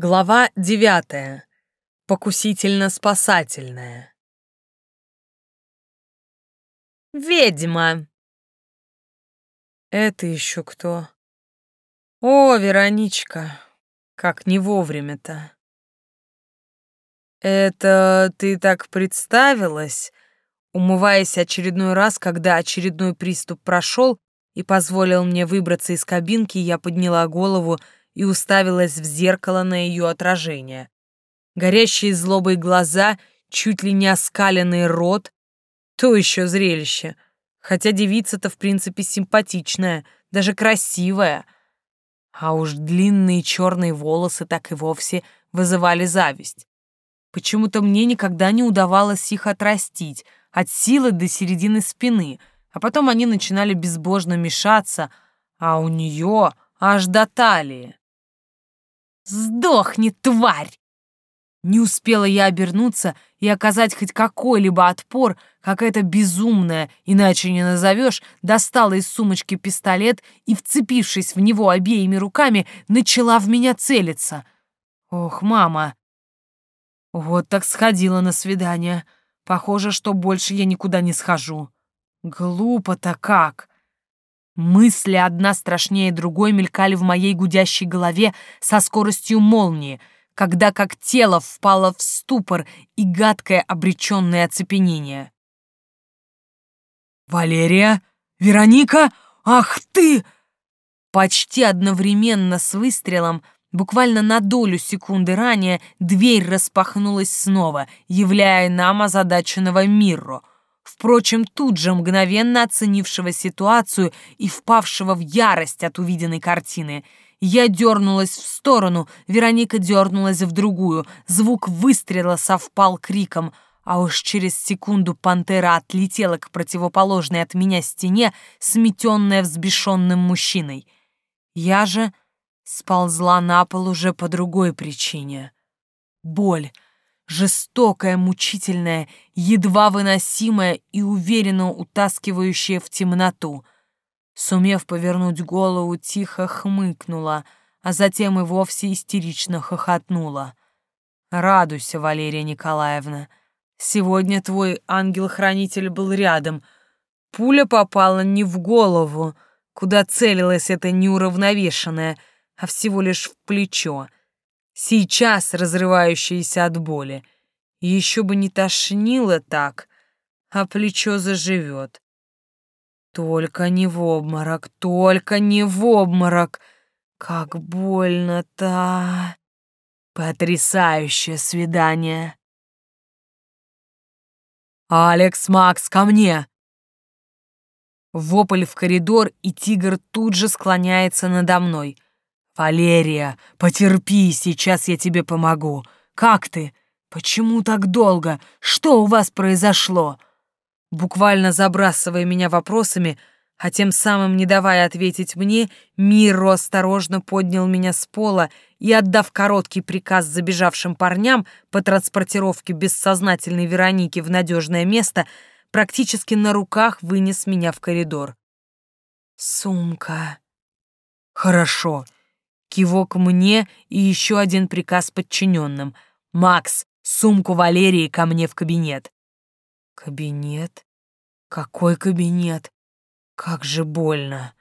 Глава девятая. Покусительно-спасательная. «Ведьма!» «Это еще кто?» «О, Вероничка, как не вовремя-то!» «Это ты так представилась?» Умываясь очередной раз, когда очередной приступ прошел и позволил мне выбраться из кабинки, я подняла голову и уставилась в зеркало на ее отражение. Горящие злобой глаза, чуть ли не оскаленный рот. То еще зрелище. Хотя девица-то, в принципе, симпатичная, даже красивая. А уж длинные черные волосы так и вовсе вызывали зависть. Почему-то мне никогда не удавалось их отрастить, от силы до середины спины, а потом они начинали безбожно мешаться, а у нее аж до талии. «Сдохни, тварь!» Не успела я обернуться и оказать хоть какой-либо отпор, как эта безумная, иначе не назовешь, достала из сумочки пистолет и, вцепившись в него обеими руками, начала в меня целиться. Ох, мама! Вот так сходила на свидание. Похоже, что больше я никуда не схожу. Глупо-то как! Мысли одна страшнее другой мелькали в моей гудящей голове со скоростью молнии, когда как тело впало в ступор и гадкое обреченное оцепенение. «Валерия? Вероника? Ах ты!» Почти одновременно с выстрелом, буквально на долю секунды ранее, дверь распахнулась снова, являя нам озадаченного Мирро — впрочем, тут же мгновенно оценившего ситуацию и впавшего в ярость от увиденной картины. Я дернулась в сторону, Вероника дернулась в другую, звук выстрела совпал криком, а уж через секунду пантера отлетела к противоположной от меня стене, сметенная взбешенным мужчиной. Я же сползла на пол уже по другой причине. Боль — жестокая, мучительная, едва выносимая и уверенно утаскивающая в темноту. Сумев повернуть голову, тихо хмыкнула, а затем и вовсе истерично хохотнула. «Радуйся, Валерия Николаевна. Сегодня твой ангел-хранитель был рядом. Пуля попала не в голову, куда целилась эта неуравновешенная, а всего лишь в плечо сейчас разрывающиеся от боли. Еще бы не тошнило так, а плечо заживет. Только не в обморок, только не в обморок. Как больно-то. Потрясающее свидание. «Алекс, Макс, ко мне!» Вопль в коридор, и тигр тут же склоняется надо мной — «Валерия, потерпи, сейчас я тебе помогу. Как ты? Почему так долго? Что у вас произошло?» Буквально забрасывая меня вопросами, а тем самым не давая ответить мне, Миро осторожно поднял меня с пола и, отдав короткий приказ забежавшим парням по транспортировке бессознательной Вероники в надежное место, практически на руках вынес меня в коридор. «Сумка». «Хорошо. Кивок мне и еще один приказ подчиненным. «Макс, сумку Валерии ко мне в кабинет». «Кабинет? Какой кабинет? Как же больно.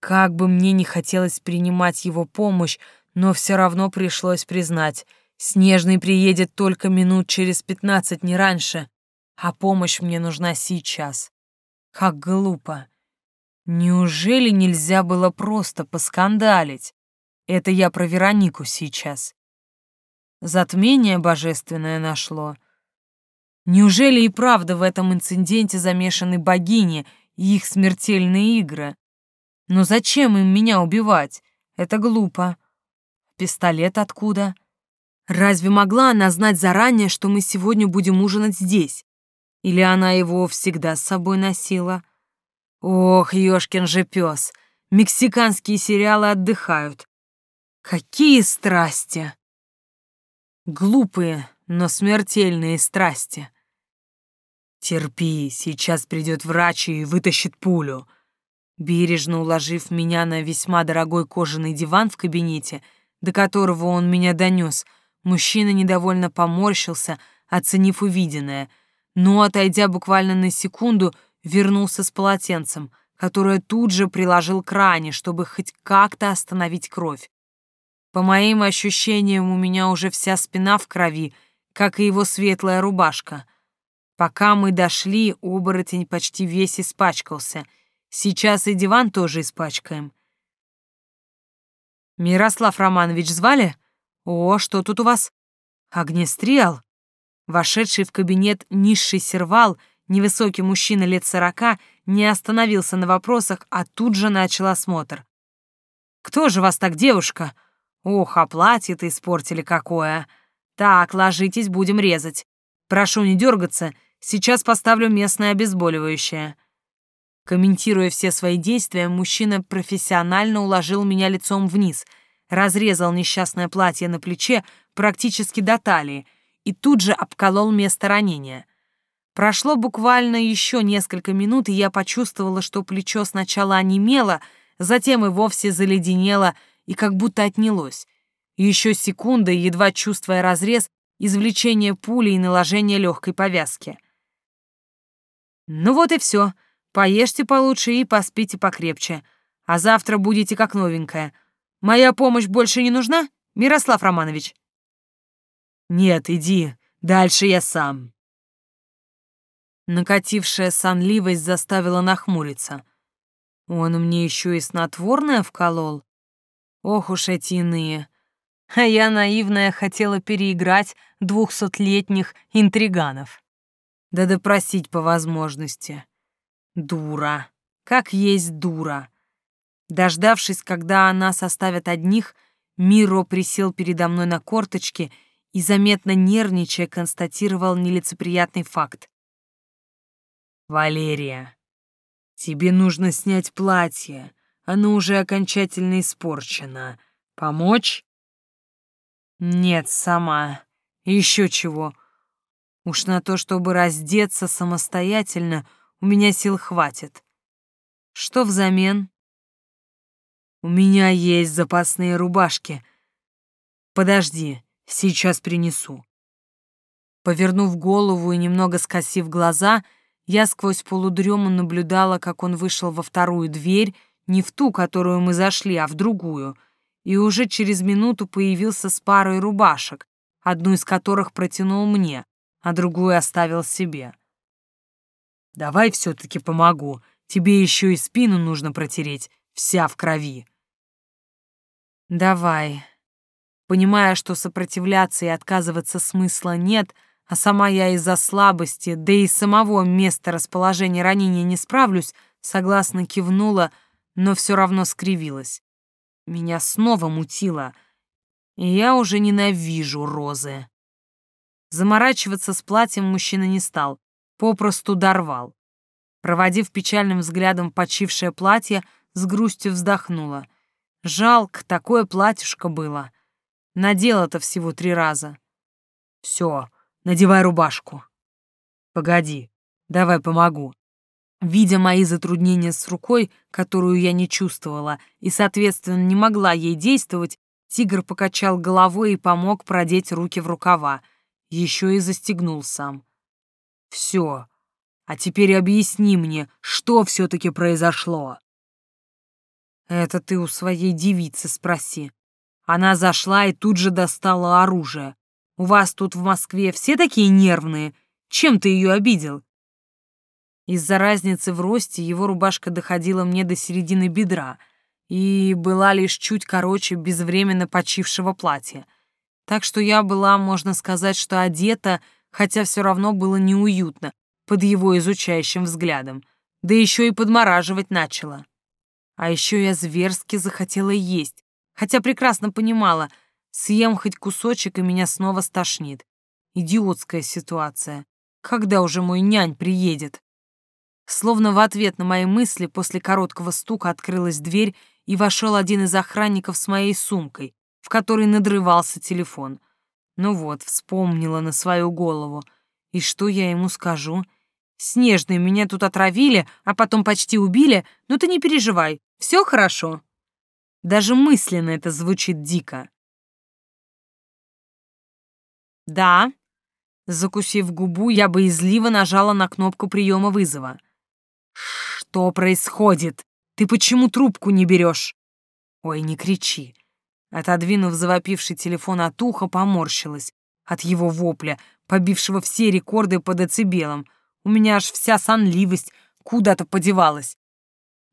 Как бы мне не хотелось принимать его помощь, но все равно пришлось признать, Снежный приедет только минут через пятнадцать, не раньше, а помощь мне нужна сейчас. Как глупо. Неужели нельзя было просто поскандалить? Это я про Веронику сейчас. Затмение божественное нашло. Неужели и правда в этом инциденте замешаны богини и их смертельные игры? Но зачем им меня убивать? Это глупо. Пистолет откуда? Разве могла она знать заранее, что мы сегодня будем ужинать здесь? Или она его всегда с собой носила? Ох, ёшкин же пес! Мексиканские сериалы отдыхают. Какие страсти! Глупые, но смертельные страсти. Терпи, сейчас придет врач и вытащит пулю. Бережно уложив меня на весьма дорогой кожаный диван в кабинете, до которого он меня донес, мужчина недовольно поморщился, оценив увиденное, но, отойдя буквально на секунду, вернулся с полотенцем, которое тут же приложил к ране, чтобы хоть как-то остановить кровь. По моим ощущениям, у меня уже вся спина в крови, как и его светлая рубашка. Пока мы дошли, оборотень почти весь испачкался. Сейчас и диван тоже испачкаем. Мирослав Романович звали? О, что тут у вас? Огнестрел? Вошедший в кабинет низший сервал, невысокий мужчина лет сорока, не остановился на вопросах, а тут же начал осмотр. «Кто же вас так, девушка? Ох, а платье-то испортили какое! Так, ложитесь, будем резать. Прошу не дергаться, сейчас поставлю местное обезболивающее». Комментируя все свои действия, мужчина профессионально уложил меня лицом вниз, разрезал несчастное платье на плече практически до талии и тут же обколол место ранения. Прошло буквально еще несколько минут, и я почувствовала, что плечо сначала онемело, затем и вовсе заледенело и как будто отнялось. Еще секунда, едва чувствуя разрез, извлечение пули и наложение легкой повязки. Ну вот и все. Поешьте получше и поспите покрепче. А завтра будете как новенькая. Моя помощь больше не нужна, Мирослав Романович?» «Нет, иди. Дальше я сам». Накатившая сонливость заставила нахмуриться. Он мне еще и снотворное вколол. Ох уж эти иные. А я, наивная, хотела переиграть двухсотлетних интриганов. Да допросить по возможности. Дура. Как есть дура. Дождавшись, когда нас оставят одних, Миро присел передо мной на корточки и, заметно нервничая, констатировал нелицеприятный факт. «Валерия, тебе нужно снять платье. Оно уже окончательно испорчено. Помочь?» «Нет, сама. Еще чего. Уж на то, чтобы раздеться самостоятельно — у меня сил хватит. Что взамен? У меня есть запасные рубашки. Подожди, сейчас принесу. Повернув голову и немного скосив глаза, я сквозь полудрему наблюдала, как он вышел во вторую дверь, не в ту, которую мы зашли, а в другую, и уже через минуту появился с парой рубашек, одну из которых протянул мне, а другую оставил себе. Давай все-таки помогу. Тебе еще и спину нужно протереть, вся в крови. Давай. Понимая, что сопротивляться и отказываться смысла нет, а сама я из-за слабости, да и самого места расположения ранения не справлюсь, согласно кивнула, но все равно скривилась. Меня снова мутило, и я уже ненавижу розы. Заморачиваться с платьем мужчина не стал, попросту дорвал. Проводив печальным взглядом почившее платье, с грустью вздохнула. Жалко, такое платьишко было. Надела-то всего три раза. Все, надевай рубашку. Погоди, давай помогу. Видя мои затруднения с рукой, которую я не чувствовала и, соответственно, не могла ей действовать, тигр покачал головой и помог продеть руки в рукава. Еще и застегнул сам. Все. А теперь объясни мне, что все-таки произошло. Это ты у своей девицы спроси. Она зашла и тут же достала оружие. У вас тут в Москве все такие нервные. Чем ты ее обидел? Из-за разницы в росте его рубашка доходила мне до середины бедра и была лишь чуть короче безвременно почившего платья. Так что я была, можно сказать, что одета хотя все равно было неуютно под его изучающим взглядом, да еще и подмораживать начала. А еще я зверски захотела есть, хотя прекрасно понимала, съем хоть кусочек, и меня снова стошнит. Идиотская ситуация. Когда уже мой нянь приедет? Словно в ответ на мои мысли после короткого стука открылась дверь, и вошел один из охранников с моей сумкой, в которой надрывался телефон — ну вот, вспомнила на свою голову. И что я ему скажу? Снежные меня тут отравили, а потом почти убили, но ты не переживай, все хорошо. Даже мысленно это звучит дико. Да. Закусив губу, я боязливо нажала на кнопку приема вызова. Что происходит? Ты почему трубку не берешь? Ой, не кричи. Отодвинув завопивший телефон от уха, поморщилась от его вопля, побившего все рекорды по децибелам. У меня аж вся сонливость куда-то подевалась.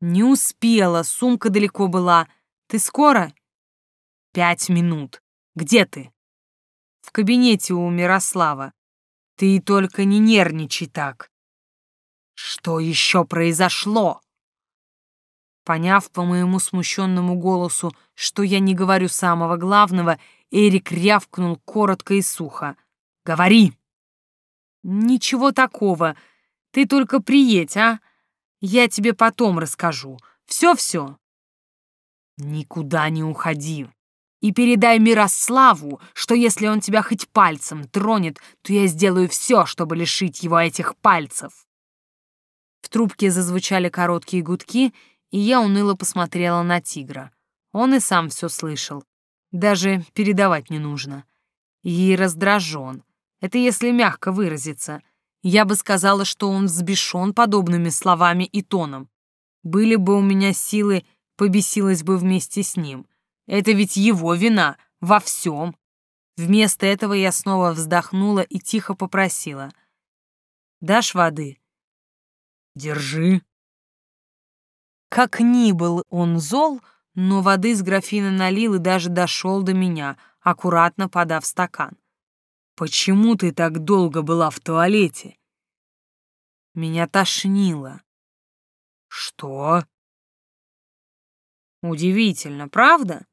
Не успела, сумка далеко была. Ты скоро? Пять минут. Где ты? В кабинете у Мирослава. Ты только не нервничай так. Что еще произошло? Поняв по моему смущенному голосу, что я не говорю самого главного, Эрик рявкнул коротко и сухо. «Говори!» «Ничего такого. Ты только приедь, а? Я тебе потом расскажу. Все-все». «Никуда не уходи. И передай Мирославу, что если он тебя хоть пальцем тронет, то я сделаю все, чтобы лишить его этих пальцев». Трубке зазвучали короткие гудки, и я уныло посмотрела на тигра. Он и сам все слышал. Даже передавать не нужно. И раздражен. Это если мягко выразиться. Я бы сказала, что он взбешен подобными словами и тоном. Были бы у меня силы, побесилась бы вместе с ним. Это ведь его вина во всем. Вместо этого я снова вздохнула и тихо попросила. «Дашь воды?» «Держи», как ни был он зол, но воды с графина налил и даже дошел до меня, аккуратно подав стакан. «Почему ты так долго была в туалете?» Меня тошнило. «Что?» «Удивительно, правда?»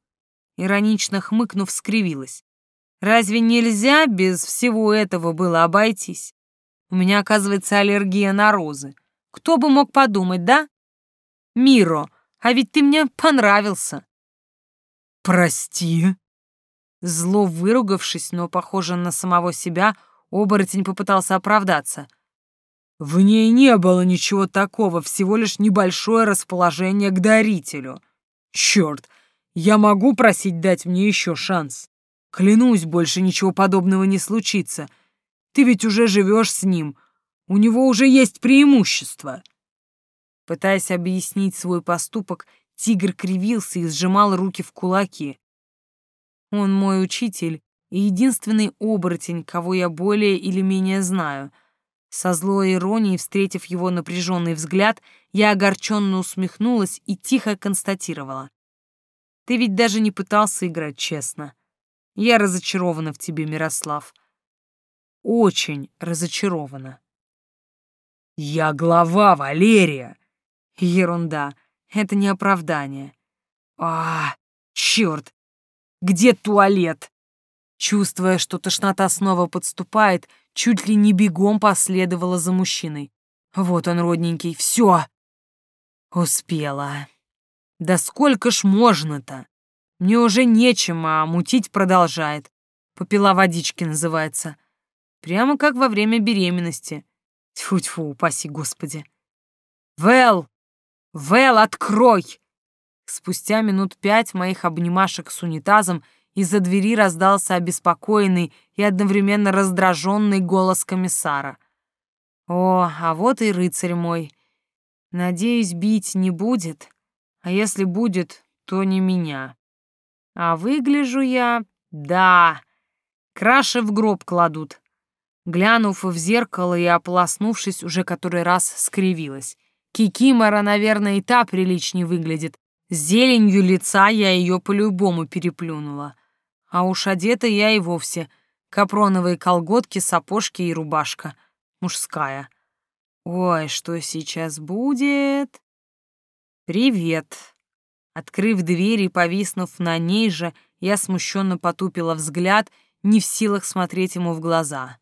Иронично хмыкнув, скривилась. «Разве нельзя без всего этого было обойтись? У меня, оказывается, аллергия на розы. Кто бы мог подумать, да?» Миро, а ведь ты мне понравился. Прости. Зло выругавшись, но похоже на самого себя, оборотень попытался оправдаться. В ней не было ничего такого, всего лишь небольшое расположение к дарителю. Черт, я могу просить дать мне еще шанс. Клянусь, больше ничего подобного не случится. Ты ведь уже живешь с ним. У него уже есть преимущество. Пытаясь объяснить свой поступок, тигр кривился и сжимал руки в кулаки. Он мой учитель и единственный оборотень, кого я более или менее знаю. Со злой иронией, встретив его напряженный взгляд, я огорченно усмехнулась и тихо констатировала. «Ты ведь даже не пытался играть честно. Я разочарована в тебе, Мирослав. Очень разочарована». «Я глава, Валерия!» Ерунда. Это не оправдание. А, черт! Где туалет? Чувствуя, что тошнота снова подступает, чуть ли не бегом последовала за мужчиной. Вот он, родненький, все. Успела. Да сколько ж можно-то? Мне уже нечем, а мутить продолжает. Попила водички называется. Прямо как во время беременности. Тьфу-тьфу, упаси господи. Вэл! «Вэл, открой!» Спустя минут пять моих обнимашек с унитазом из-за двери раздался обеспокоенный и одновременно раздраженный голос комиссара. «О, а вот и рыцарь мой. Надеюсь, бить не будет, а если будет, то не меня. А выгляжу я... Да, краши в гроб кладут». Глянув в зеркало и ополоснувшись, уже который раз скривилась. Кикимора, наверное, и та приличнее выглядит. С зеленью лица я ее по-любому переплюнула. А уж одета я и вовсе. Капроновые колготки, сапожки и рубашка. Мужская. Ой, что сейчас будет? Привет. Открыв дверь и повиснув на ней же, я смущенно потупила взгляд, не в силах смотреть ему в глаза.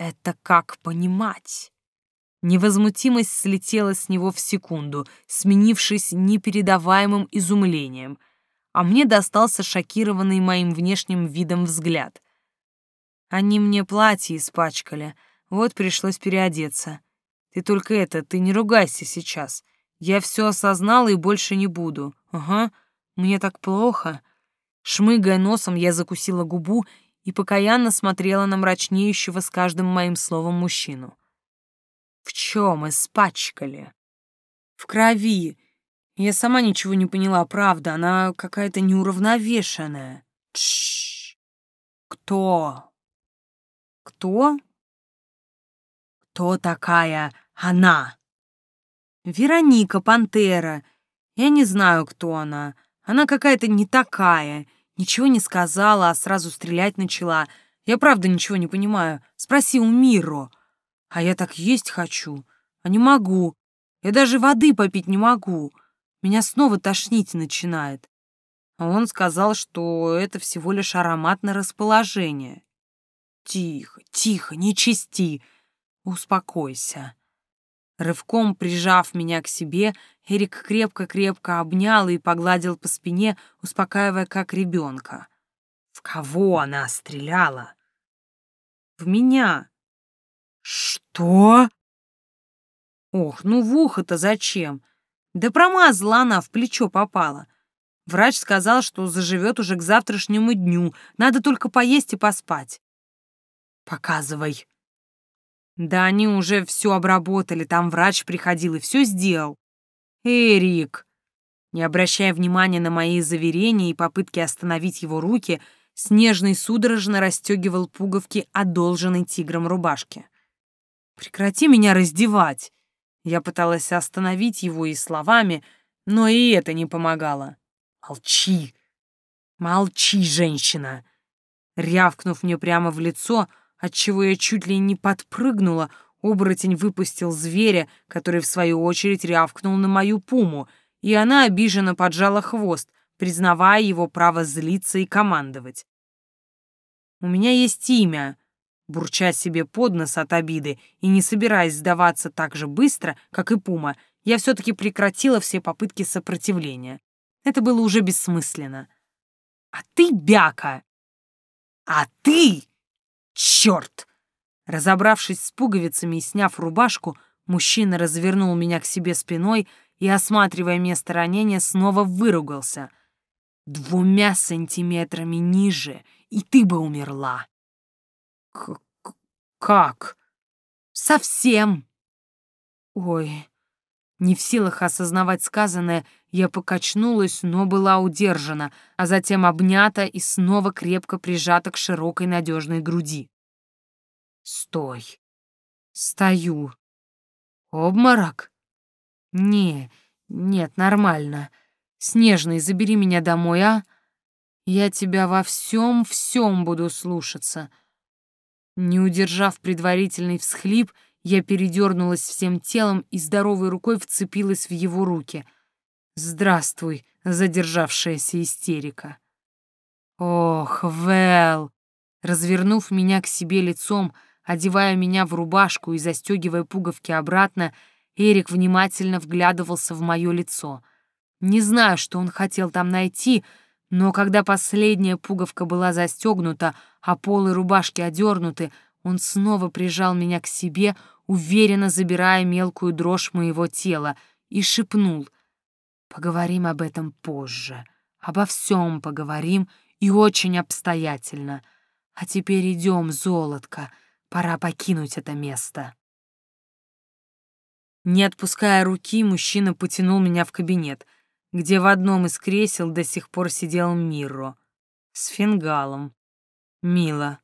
Это как понимать? Невозмутимость слетела с него в секунду, сменившись непередаваемым изумлением, а мне достался шокированный моим внешним видом взгляд. Они мне платье испачкали, вот пришлось переодеться. Ты только это, ты не ругайся сейчас. Я все осознала и больше не буду. Ага, мне так плохо. Шмыгая носом, я закусила губу и покаянно смотрела на мрачнеющего с каждым моим словом мужчину. «В чем испачкали?» «В крови. Я сама ничего не поняла, правда, она какая-то неуравновешенная». Тш. Кто? Кто? Кто такая она? Вероника Пантера. Я не знаю, кто она. Она какая-то не такая. Ничего не сказала, а сразу стрелять начала. Я правда ничего не понимаю. Спроси у Миро. А я так есть хочу. А не могу. Я даже воды попить не могу. Меня снова тошнить начинает. А он сказал, что это всего лишь аромат на расположение. Тихо, тихо, не чисти. Успокойся. Рывком прижав меня к себе, Эрик крепко-крепко обнял и погладил по спине, успокаивая как ребенка. В кого она стреляла? В меня. Что? Ох, ну в ухо-то зачем? Да промазала она, в плечо попала. Врач сказал, что заживет уже к завтрашнему дню. Надо только поесть и поспать. Показывай. Да они уже все обработали, там врач приходил и все сделал. Эрик. Не обращая внимания на мои заверения и попытки остановить его руки, Снежный судорожно расстегивал пуговки одолженной тигром рубашки. «Прекрати меня раздевать!» Я пыталась остановить его и словами, но и это не помогало. «Молчи! Молчи, женщина!» Рявкнув мне прямо в лицо, отчего я чуть ли не подпрыгнула, оборотень выпустил зверя, который в свою очередь рявкнул на мою пуму, и она обиженно поджала хвост, признавая его право злиться и командовать. «У меня есть имя», бурча себе под нос от обиды и не собираясь сдаваться так же быстро, как и Пума, я все-таки прекратила все попытки сопротивления. Это было уже бессмысленно. «А ты, бяка!» «А ты!» «Черт!» Разобравшись с пуговицами и сняв рубашку, мужчина развернул меня к себе спиной и, осматривая место ранения, снова выругался. «Двумя сантиметрами ниже, и ты бы умерла!» К «Как?» «Совсем!» «Ой!» Не в силах осознавать сказанное, я покачнулась, но была удержана, а затем обнята и снова крепко прижата к широкой надежной груди. «Стой!» «Стою!» «Обморок?» «Не, нет, нормально. Снежный, забери меня домой, а? Я тебя во всем-всем буду слушаться». Не удержав предварительный всхлип, я передернулась всем телом и здоровой рукой вцепилась в его руки. «Здравствуй, задержавшаяся истерика». «Ох, Вэл!» Развернув меня к себе лицом, одевая меня в рубашку и застегивая пуговки обратно, Эрик внимательно вглядывался в мое лицо. Не знаю, что он хотел там найти, но когда последняя пуговка была застегнута, а полы рубашки одернуты, он снова прижал меня к себе, уверенно забирая мелкую дрожь моего тела, и шепнул «Поговорим об этом позже, обо всем поговорим и очень обстоятельно. А теперь идем, золотко, пора покинуть это место». Не отпуская руки, мужчина потянул меня в кабинет, где в одном из кресел до сих пор сидел Мирро с фингалом. Мило.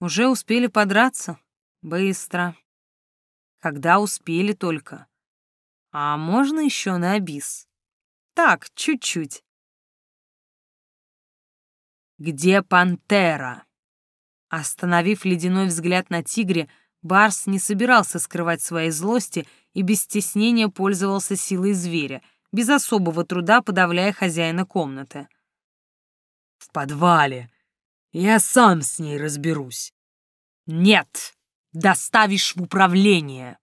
Уже успели подраться? Быстро. Когда успели только? А можно еще на бис? Так, чуть-чуть. Где пантера? Остановив ледяной взгляд на тигре, Барс не собирался скрывать своей злости и без стеснения пользовался силой зверя, без особого труда подавляя хозяина комнаты. «В подвале. Я сам с ней разберусь». «Нет, доставишь в управление».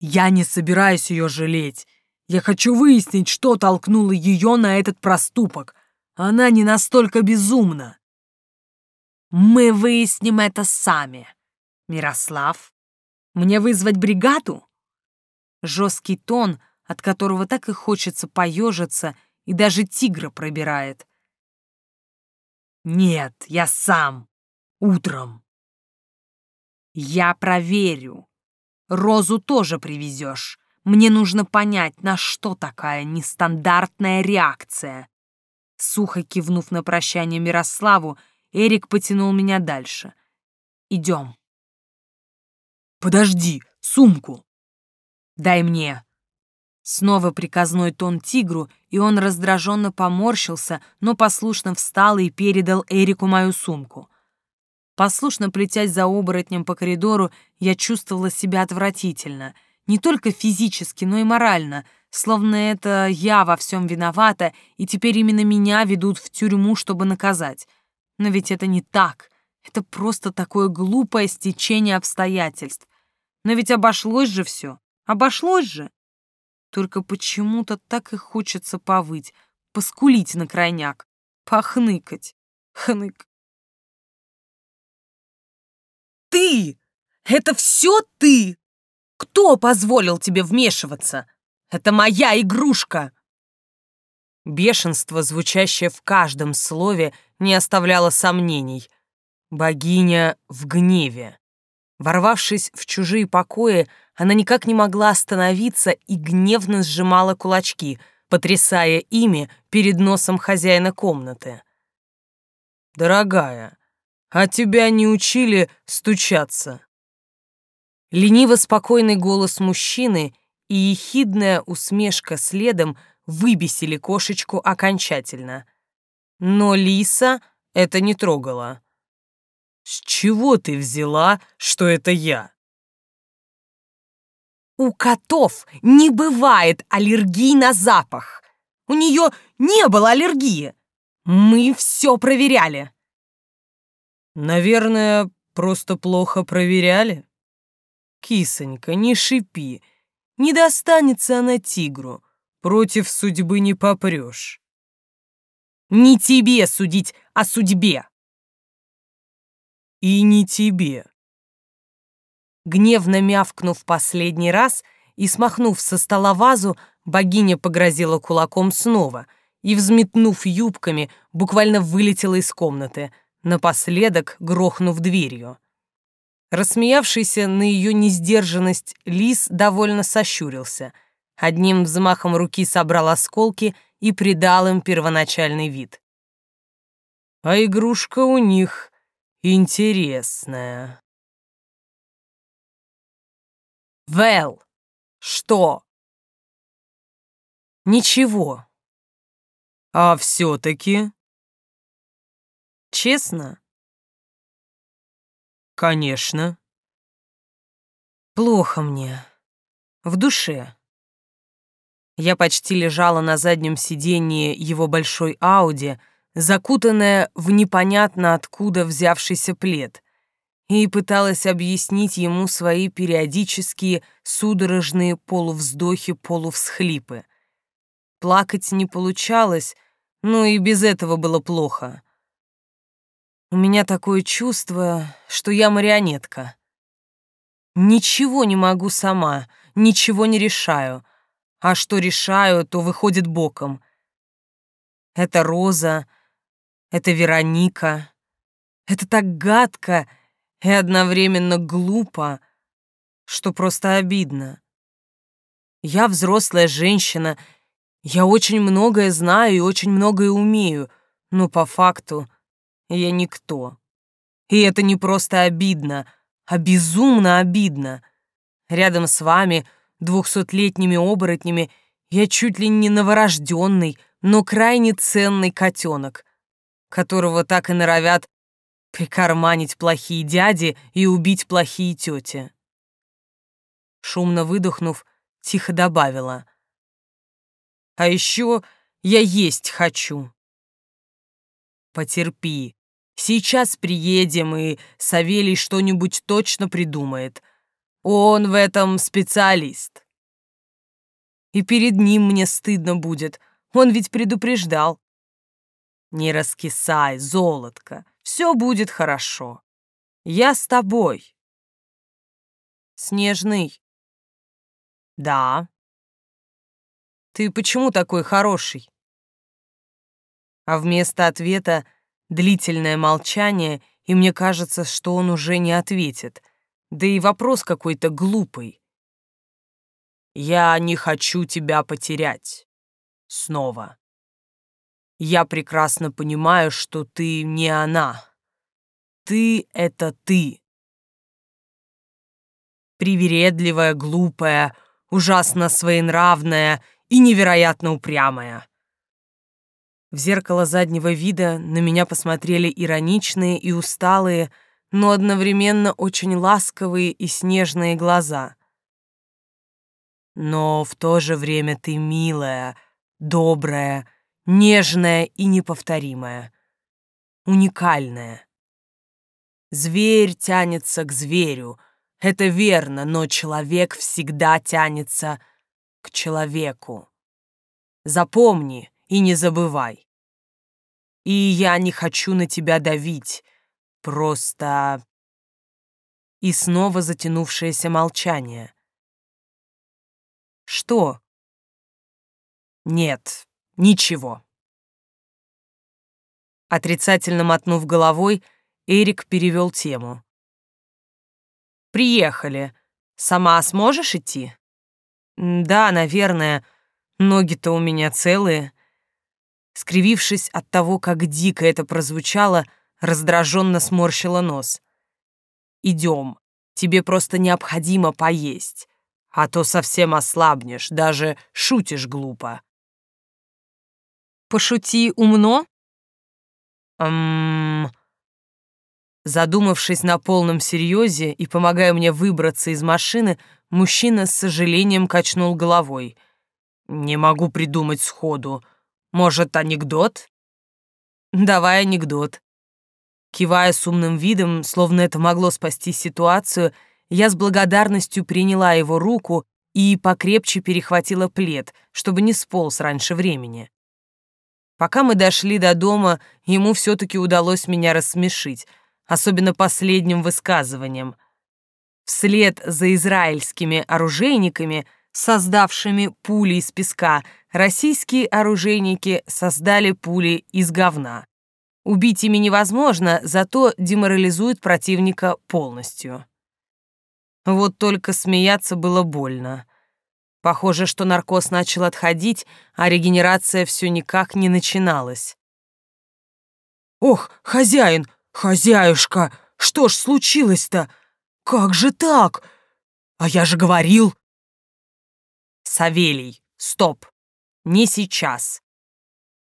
«Я не собираюсь ее жалеть. Я хочу выяснить, что толкнуло ее на этот проступок. Она не настолько безумна». «Мы выясним это сами. Мирослав, мне вызвать бригаду?» Жесткий тон, от которого так и хочется поежиться, и даже тигра пробирает. Нет, я сам. Утром. Я проверю. Розу тоже привезешь. Мне нужно понять, на что такая нестандартная реакция. Сухо кивнув на прощание Мирославу, Эрик потянул меня дальше. Идем. Подожди, сумку. Дай мне. Снова приказной тон тигру, и он раздраженно поморщился, но послушно встал и передал Эрику мою сумку. Послушно плетясь за оборотнем по коридору, я чувствовала себя отвратительно. Не только физически, но и морально, словно это я во всем виновата, и теперь именно меня ведут в тюрьму, чтобы наказать. Но ведь это не так. Это просто такое глупое стечение обстоятельств. Но ведь обошлось же все. Обошлось же. Только почему-то так и хочется повыть, поскулить на крайняк, похныкать. Хнык. Ты! Это все ты! Кто позволил тебе вмешиваться? Это моя игрушка!» Бешенство, звучащее в каждом слове, не оставляло сомнений. Богиня в гневе. Ворвавшись в чужие покои, она никак не могла остановиться и гневно сжимала кулачки, потрясая ими перед носом хозяина комнаты. «Дорогая, а тебя не учили стучаться?» Лениво-спокойный голос мужчины и ехидная усмешка следом выбесили кошечку окончательно. Но Лиса это не трогала. «С чего ты взяла, что это я?» «У котов не бывает аллергии на запах. У нее не было аллергии. Мы все проверяли». «Наверное, просто плохо проверяли?» «Кисонька, не шипи. Не достанется она тигру. Против судьбы не попрешь». «Не тебе судить о судьбе!» и не тебе. Гневно мявкнув последний раз и смахнув со стола вазу, богиня погрозила кулаком снова и, взметнув юбками, буквально вылетела из комнаты, напоследок грохнув дверью. Рассмеявшийся на ее несдержанность лис довольно сощурился, одним взмахом руки собрал осколки и придал им первоначальный вид. «А игрушка у них интересная. Вэл, что? Ничего. А все-таки? Честно? Конечно. Плохо мне. В душе. Я почти лежала на заднем сиденье его большой Ауди, закутанная в непонятно откуда взявшийся плед, и пыталась объяснить ему свои периодические судорожные полувздохи-полувсхлипы. Плакать не получалось, но и без этого было плохо. У меня такое чувство, что я марионетка. Ничего не могу сама, ничего не решаю, а что решаю, то выходит боком. Это Роза, это Вероника. Это так гадко и одновременно глупо, что просто обидно. Я взрослая женщина, я очень многое знаю и очень многое умею, но по факту я никто. И это не просто обидно, а безумно обидно. Рядом с вами, двухсотлетними оборотнями, я чуть ли не новорожденный, но крайне ценный котенок, которого так и норовят прикарманить плохие дяди и убить плохие тети. Шумно выдохнув, тихо добавила. А еще я есть хочу. Потерпи. Сейчас приедем, и Савелий что-нибудь точно придумает. Он в этом специалист. И перед ним мне стыдно будет. Он ведь предупреждал. Не раскисай, золотко, все будет хорошо. Я с тобой. Снежный. Да. Ты почему такой хороший? А вместо ответа Длительное молчание, и мне кажется, что он уже не ответит. Да и вопрос какой-то глупый. «Я не хочу тебя потерять. Снова. Я прекрасно понимаю, что ты не она. Ты — это ты. Привередливая, глупая, ужасно своенравная и невероятно упрямая. В зеркало заднего вида на меня посмотрели ироничные и усталые, но одновременно очень ласковые и снежные глаза. Но в то же время ты милая, добрая, нежная и неповторимая, уникальная. Зверь тянется к зверю, это верно, но человек всегда тянется к человеку. Запомни и не забывай. И я не хочу на тебя давить, просто... И снова затянувшееся молчание. Что? Нет, ничего. Отрицательно мотнув головой, Эрик перевел тему. «Приехали. Сама сможешь идти?» «Да, наверное. Ноги-то у меня целые». Скривившись от того, как дико это прозвучало, раздраженно сморщила нос. «Идем. Тебе просто необходимо поесть, а то совсем ослабнешь, даже шутишь глупо». «Пошути умно?» «Ммм...» Задумавшись на полном серьезе и помогая мне выбраться из машины, мужчина с сожалением качнул головой. «Не могу придумать сходу. Может, анекдот?» «Давай анекдот». Кивая с умным видом, словно это могло спасти ситуацию, я с благодарностью приняла его руку и покрепче перехватила плед, чтобы не сполз раньше времени. Пока мы дошли до дома, ему все-таки удалось меня рассмешить — особенно последним высказыванием. Вслед за израильскими оружейниками, создавшими пули из песка, российские оружейники создали пули из говна. Убить ими невозможно, зато деморализует противника полностью. Вот только смеяться было больно. Похоже, что наркоз начал отходить, а регенерация все никак не начиналась. «Ох, хозяин, «Хозяюшка, что ж случилось-то? Как же так? А я же говорил...» «Савелий, стоп! Не сейчас!»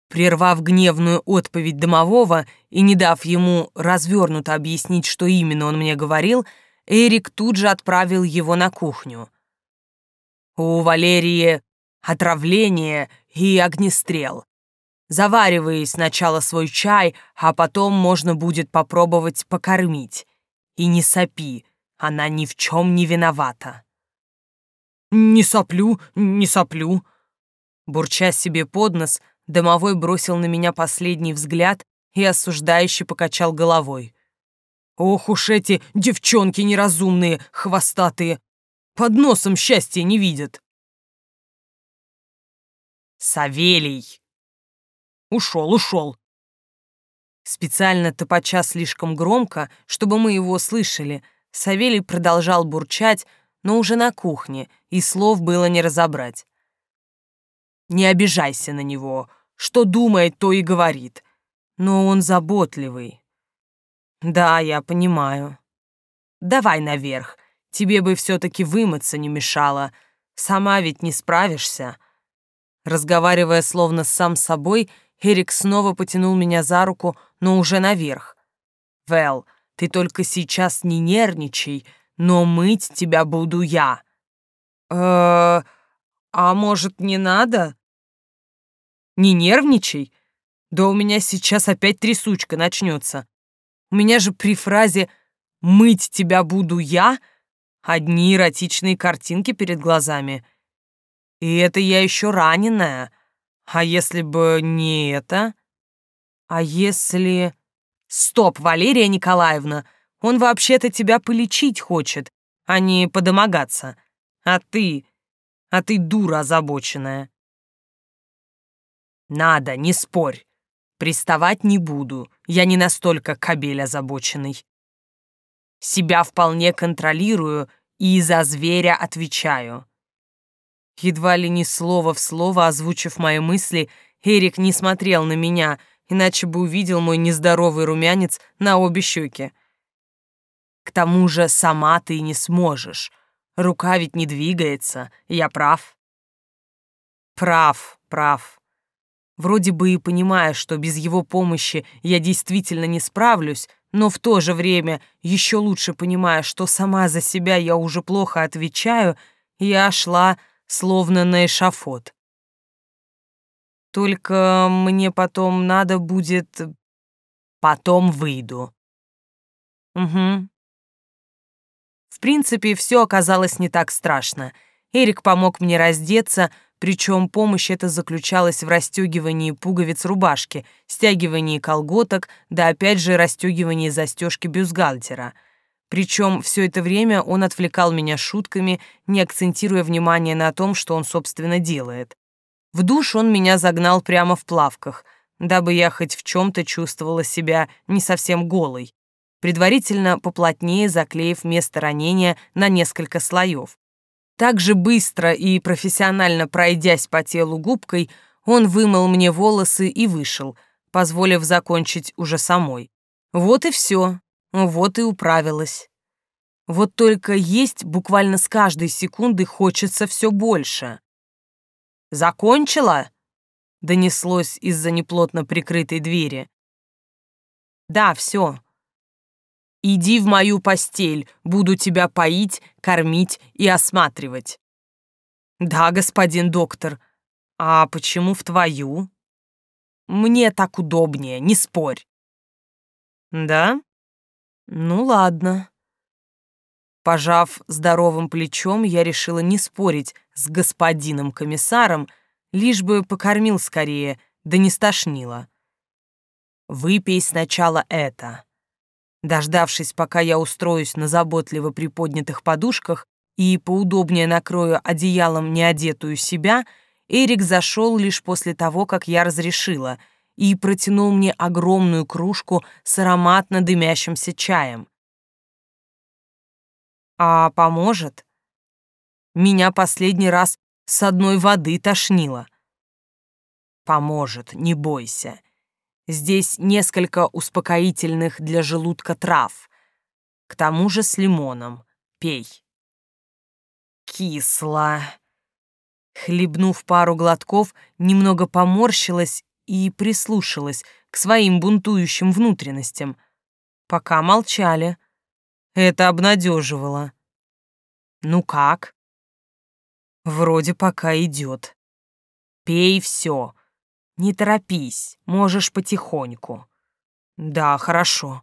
Прервав гневную отповедь домового и не дав ему развернуто объяснить, что именно он мне говорил, Эрик тут же отправил его на кухню. «У Валерии отравление и огнестрел. Заваривай сначала свой чай, а потом можно будет попробовать покормить. И не сопи, она ни в чем не виновата. «Не соплю, не соплю». Бурча себе под нос, домовой бросил на меня последний взгляд и осуждающе покачал головой. «Ох уж эти девчонки неразумные, хвостатые! Под носом счастья не видят!» «Савелий!» Ушел, ушел. Специально топача слишком громко, чтобы мы его слышали, Савелий продолжал бурчать, но уже на кухне, и слов было не разобрать. Не обижайся на него. Что думает, то и говорит. Но он заботливый. Да, я понимаю. Давай наверх. Тебе бы все-таки вымыться не мешало. Сама ведь не справишься. Разговаривая словно сам с собой, Эрик снова потянул меня за руку, но уже наверх. «Вэл, ты только сейчас не нервничай, но мыть тебя буду я». «Э-э, а может, не надо?» «Не нервничай? Да у меня сейчас опять трясучка начнется. У меня же при фразе «мыть тебя буду я» одни эротичные картинки перед глазами. И это я еще раненая». А если бы не это? А если... Стоп, Валерия Николаевна, он вообще-то тебя полечить хочет, а не подомогаться. А ты... А ты дура озабоченная. Надо, не спорь. Приставать не буду. я не настолько кобель озабоченный. Себя вполне контролирую и за зверя отвечаю. Едва ли ни слово в слово озвучив мои мысли, Эрик не смотрел на меня, иначе бы увидел мой нездоровый румянец на обе щеки. К тому же сама ты не сможешь. Рука ведь не двигается, я прав. Прав, прав. Вроде бы и понимая, что без его помощи я действительно не справлюсь, но в то же время еще лучше понимая, что сама за себя я уже плохо отвечаю, я шла словно на эшафот. Только мне потом надо будет... Потом выйду. Угу. В принципе, все оказалось не так страшно. Эрик помог мне раздеться, причем помощь эта заключалась в расстегивании пуговиц рубашки, стягивании колготок, да опять же расстегивании застежки бюстгальтера. Причем все это время он отвлекал меня шутками, не акцентируя внимание на том, что он, собственно, делает. В душ он меня загнал прямо в плавках, дабы я хоть в чем-то чувствовала себя не совсем голой, предварительно поплотнее заклеив место ранения на несколько слоев. Так же быстро и профессионально пройдясь по телу губкой, он вымыл мне волосы и вышел, позволив закончить уже самой. Вот и все, вот и управилась. Вот только есть буквально с каждой секунды хочется все больше. «Закончила?» — донеслось из-за неплотно прикрытой двери. «Да, все», Иди в мою постель, буду тебя поить, кормить и осматривать. Да, господин доктор. А почему в твою? Мне так удобнее, не спорь. Да? Ну ладно. Пожав здоровым плечом, я решила не спорить с господином комиссаром, лишь бы покормил скорее, да не стошнило. Выпей сначала это. Дождавшись, пока я устроюсь на заботливо приподнятых подушках и поудобнее накрою одеялом неодетую себя, Эрик зашел лишь после того, как я разрешила, и протянул мне огромную кружку с ароматно дымящимся чаем. «А поможет?» Меня последний раз с одной воды тошнило. «Поможет, не бойся. Здесь несколько успокоительных для желудка трав. К тому же с лимоном. Пей. Кисло. Хлебнув пару глотков, немного поморщилась и прислушалась к своим бунтующим внутренностям. Пока молчали. Это обнадеживало. Ну как? Вроде пока идет. Пей все, не торопись, можешь потихоньку. Да, хорошо.